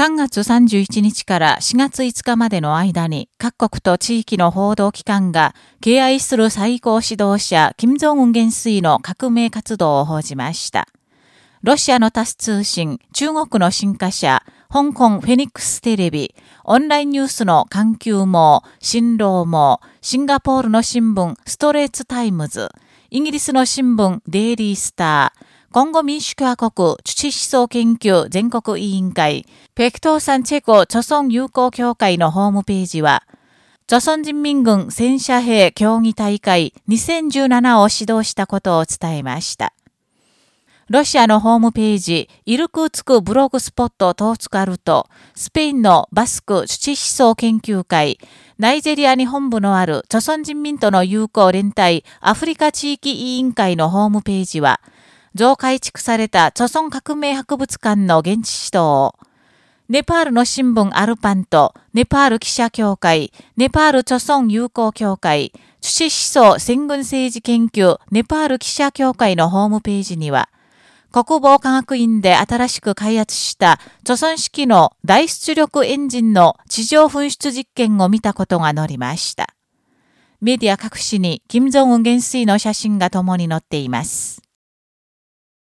3月31日から4月5日までの間に各国と地域の報道機関が敬愛する最高指導者金正恩元帥の革命活動を報じました。ロシアのタス通信、中国の新華社、香港フェニックステレビ、オンラインニュースの環球網、新労網、シンガポールの新聞ストレーツタイムズ、イギリスの新聞デイリースター、今後民主共和国土思想研究全国委員会、ペクトーサンチェコ著村友好協会のホームページは、著村人民軍戦車兵競技大会2017を指導したことを伝えました。ロシアのホームページ、イルクーツクブログスポットトーツカルト、スペインのバスク土思想研究会、ナイジェリアに本部のある著村人民との友好連帯アフリカ地域委員会のホームページは、増改築された著村革命博物館の現地指導ネパールの新聞アルパンと、ネパール記者協会、ネパール著村友好協会、土思想戦軍政治研究ネパール記者協会のホームページには、国防科学院で新しく開発した著村式の大出力エンジンの地上噴出実験を見たことが載りました。メディア各紙に金正恩元帥の写真が共に載っています。